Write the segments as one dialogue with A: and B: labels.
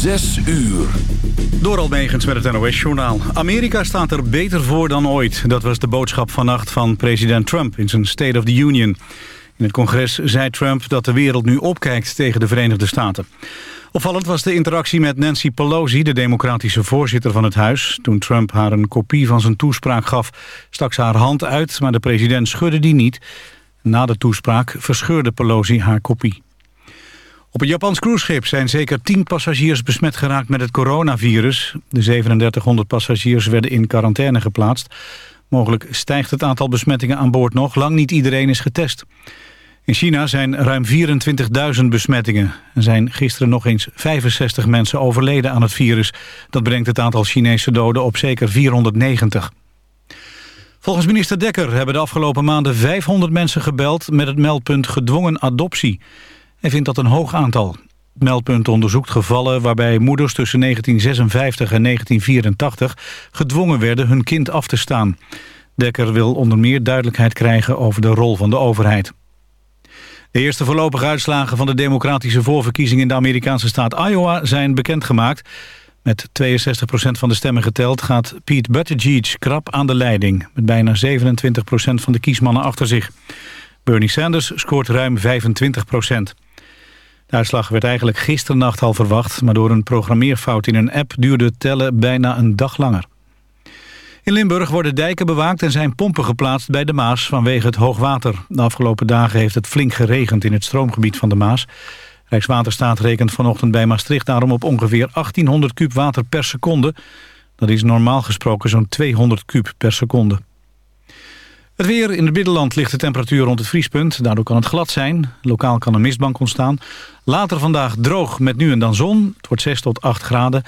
A: Zes uur.
B: Door Almegens met het NOS-journaal. Amerika staat er beter voor dan ooit. Dat was de boodschap vannacht van president Trump in zijn State of the Union. In het congres zei Trump dat de wereld nu opkijkt tegen de Verenigde Staten. Opvallend was de interactie met Nancy Pelosi, de democratische voorzitter van het huis. Toen Trump haar een kopie van zijn toespraak gaf, stak ze haar hand uit, maar de president schudde die niet. Na de toespraak verscheurde Pelosi haar kopie. Op een Japans cruiseschip zijn zeker 10 passagiers besmet geraakt met het coronavirus. De 3700 passagiers werden in quarantaine geplaatst. Mogelijk stijgt het aantal besmettingen aan boord nog. Lang niet iedereen is getest. In China zijn ruim 24.000 besmettingen. Er zijn gisteren nog eens 65 mensen overleden aan het virus. Dat brengt het aantal Chinese doden op zeker 490. Volgens minister Dekker hebben de afgelopen maanden 500 mensen gebeld... met het meldpunt gedwongen adoptie. Hij vindt dat een hoog aantal. Het meldpunt onderzoekt gevallen waarbij moeders tussen 1956 en 1984 gedwongen werden hun kind af te staan. Dekker wil onder meer duidelijkheid krijgen over de rol van de overheid. De eerste voorlopige uitslagen van de democratische voorverkiezing in de Amerikaanse staat Iowa zijn bekendgemaakt. Met 62% van de stemmen geteld gaat Pete Buttigieg krap aan de leiding. Met bijna 27% van de kiesmannen achter zich. Bernie Sanders scoort ruim 25 de uitslag werd eigenlijk gisternacht al verwacht... maar door een programmeerfout in een app duurde tellen bijna een dag langer. In Limburg worden dijken bewaakt en zijn pompen geplaatst bij de Maas vanwege het hoogwater. De afgelopen dagen heeft het flink geregend in het stroomgebied van de Maas. Rijkswaterstaat rekent vanochtend bij Maastricht daarom op ongeveer 1800 kub water per seconde. Dat is normaal gesproken zo'n 200 kub per seconde. Het weer in het binnenland ligt de temperatuur rond het vriespunt. Daardoor kan het glad zijn. Lokaal kan een mistbank ontstaan. Later vandaag droog met nu en dan zon. Het wordt 6 tot 8 graden.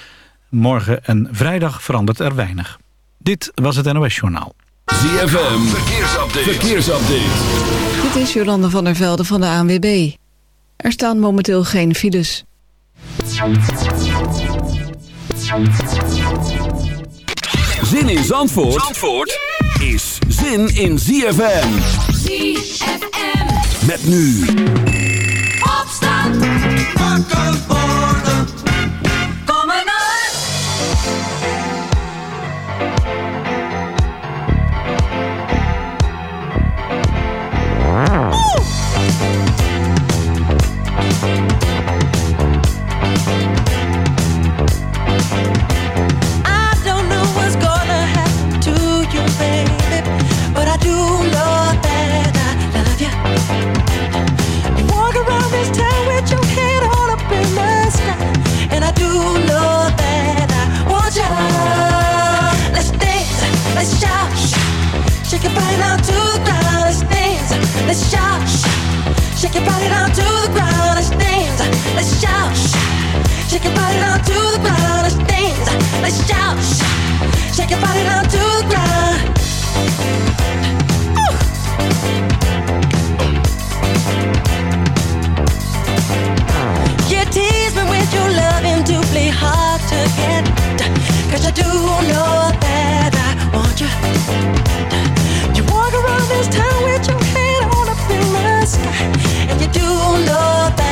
B: Morgen en vrijdag verandert er weinig. Dit was het NOS Journaal.
A: ZFM, verkeersupdate. verkeersupdate.
C: Dit is Jolande van der Velde van de ANWB. Er staan momenteel geen files.
A: Zin in Zandvoort? Zandvoort? Is zin in ZFM.
D: ZFM.
A: Met nu.
D: Opstand. Wakker worden. Shake your body down to the ground, let's dance, let's shout. Shake your body down to the ground. You tease me with your loving to play hard to get. Cause I do know that I want you You walk around this town with your head on up in the sky. And you do know that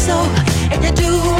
D: Soul. And you do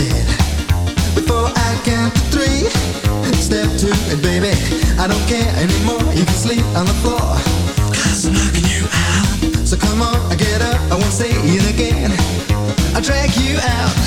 E: bed before I count to three. Step two, and
F: baby, I don't care anymore. You can sleep on the floor. Cause I'm knocking you out. So come on, I get up, I won't say it again.
G: I'll drag you out.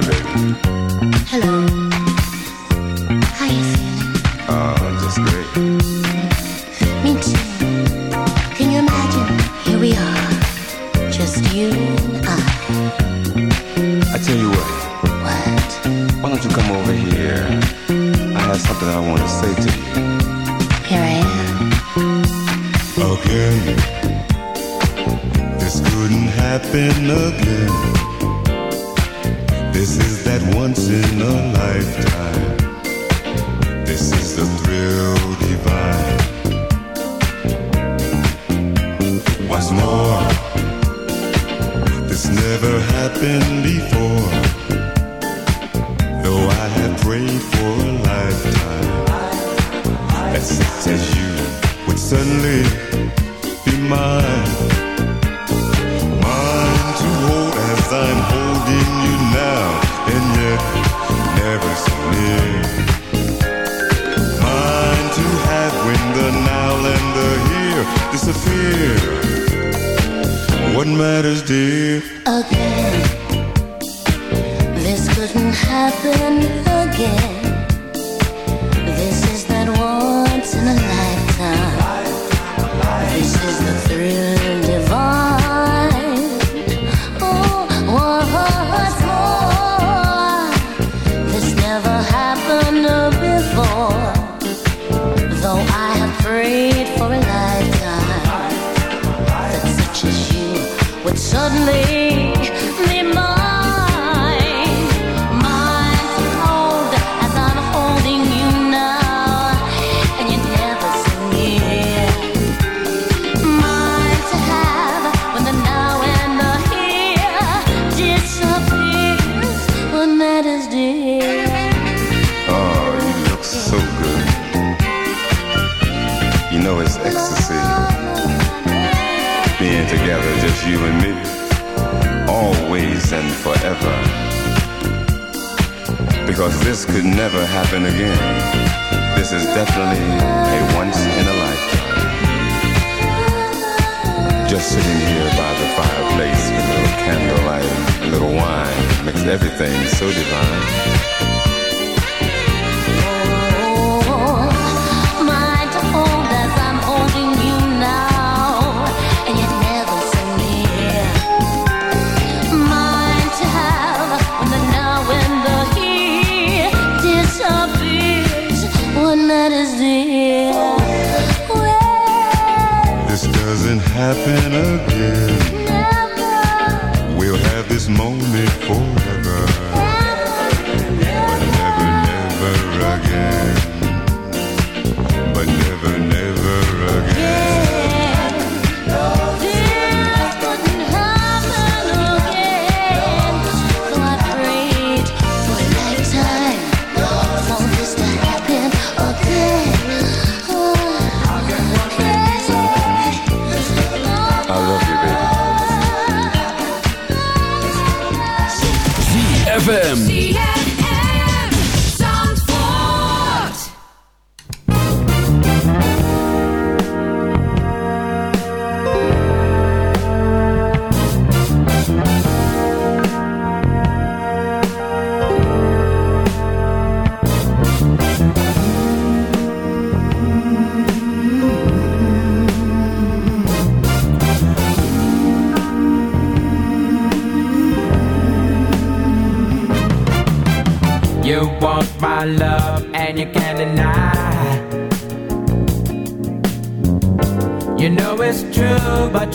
A: Hello.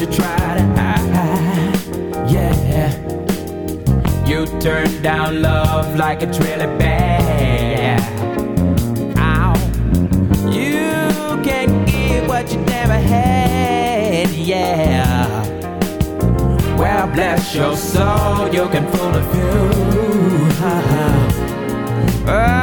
H: you try to hide. Yeah, you turn down love like a trailer bag. Ow, you can't give what you never had. Yeah, well, bless your soul, you can fool a few. Oh.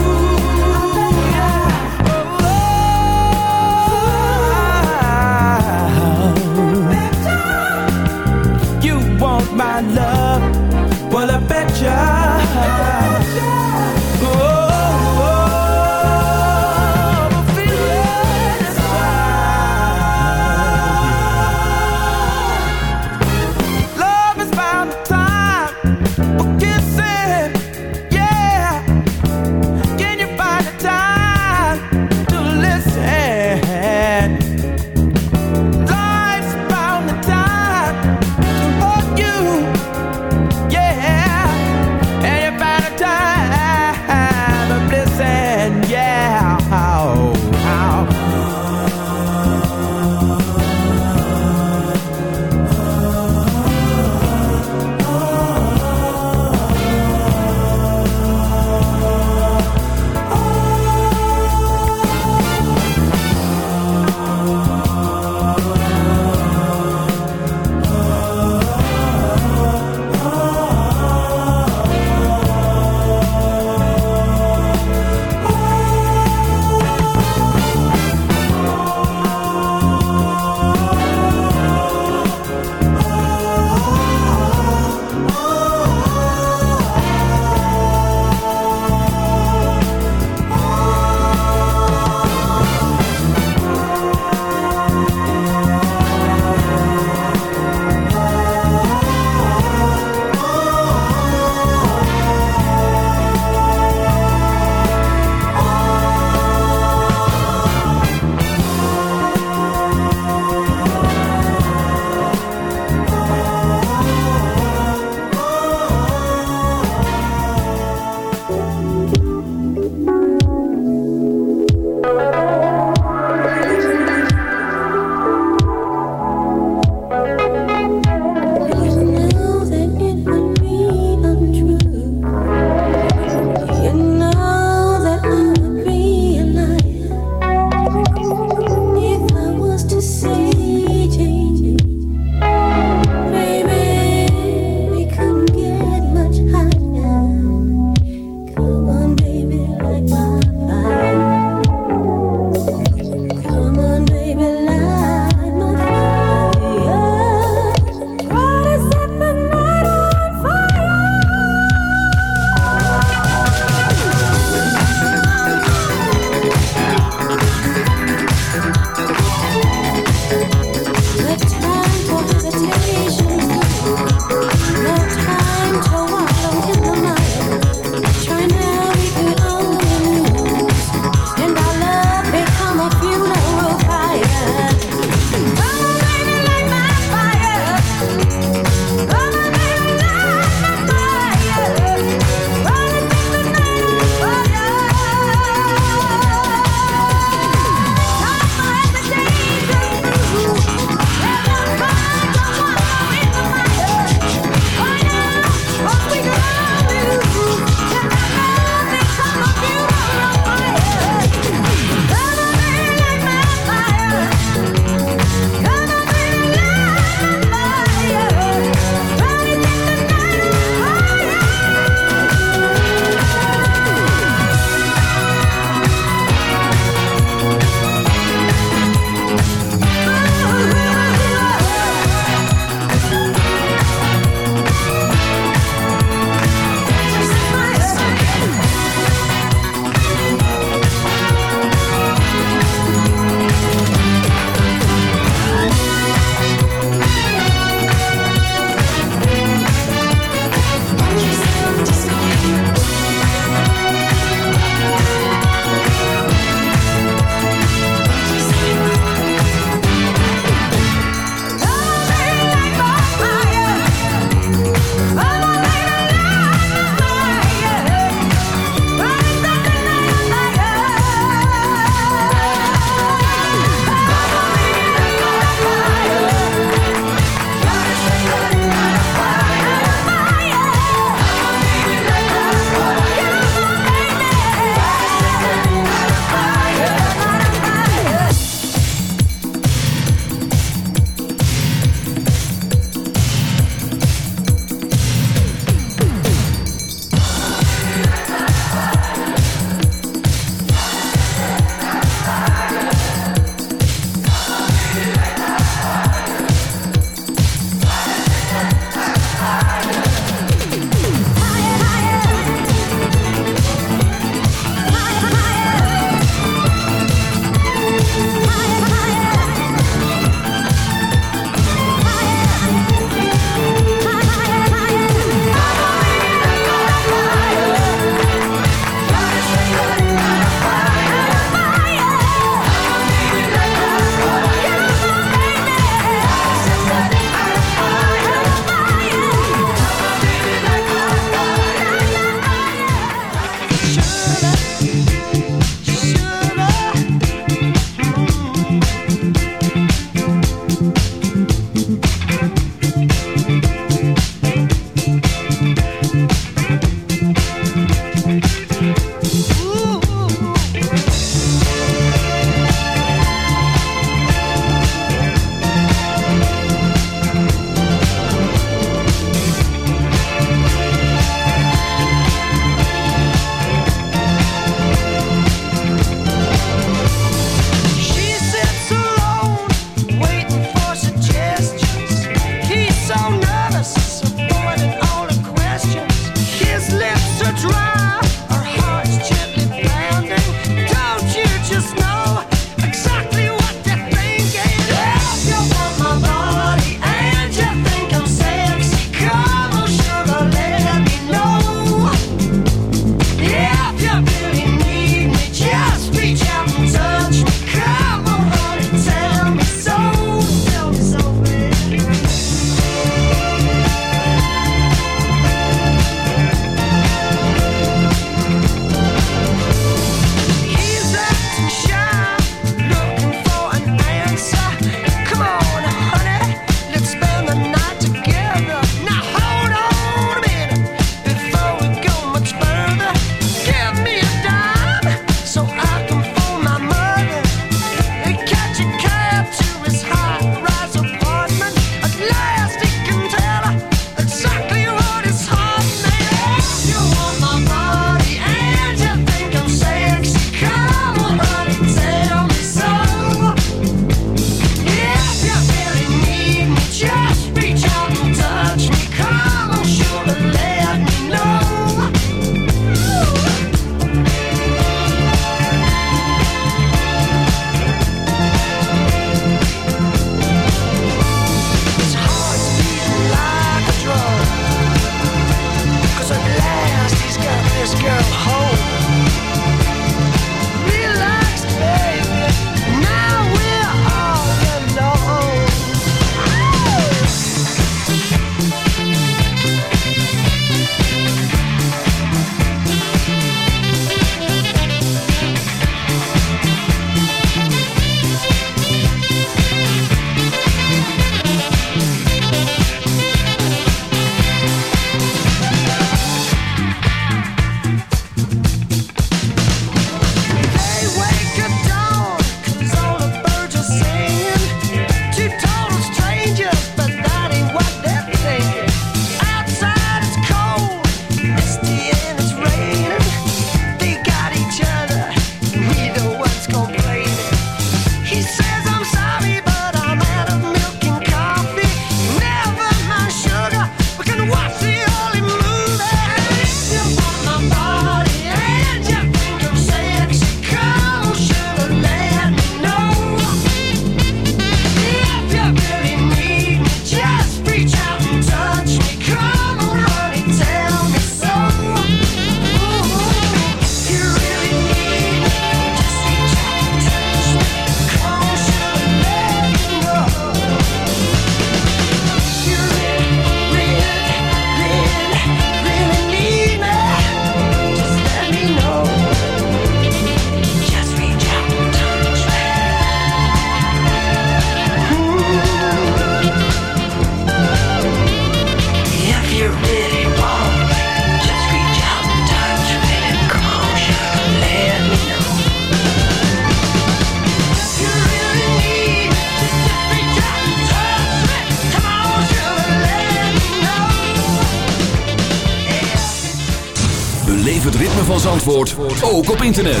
A: Zandvoort, ook op internet.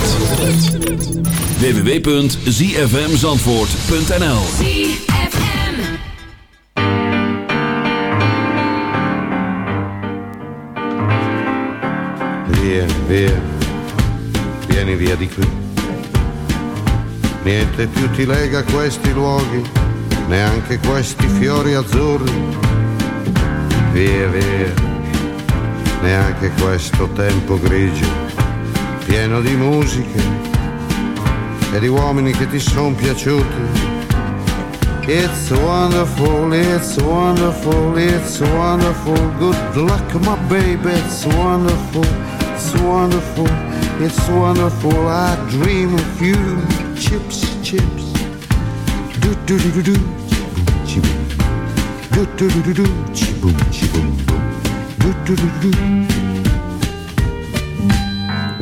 A: www.zfmzandvoort.nl
I: Via, via, vieni via di qui. Niente più ti lega questi luoghi, neanche questi fiori azzurri. Via, via, neanche questo tempo grigio, pieno di musiche e di uomini che ti piaciuti. It's wonderful, it's wonderful, it's wonderful. Good luck, my baby, it's wonderful, it's wonderful, it's wonderful. I dream of you, chips, chips. Do do do do do, chiboom, do do do do do, chiboom, boom. Do do do do.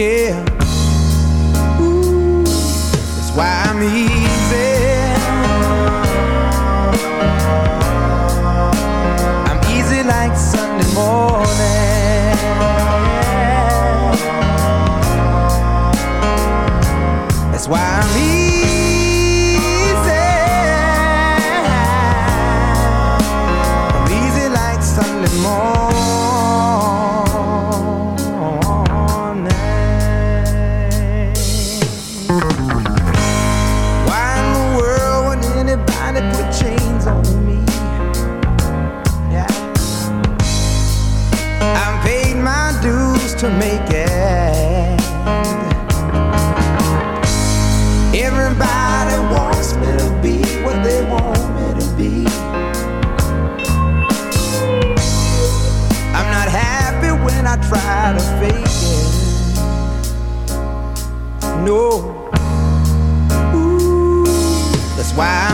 H: Yeah.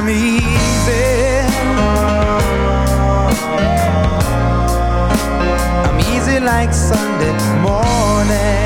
H: I'm easy. I'm easy like Sunday morning.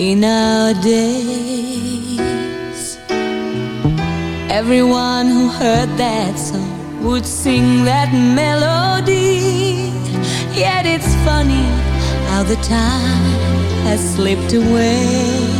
J: In our days. Everyone who heard that song would sing that melody. Yet it's funny how the time has slipped away.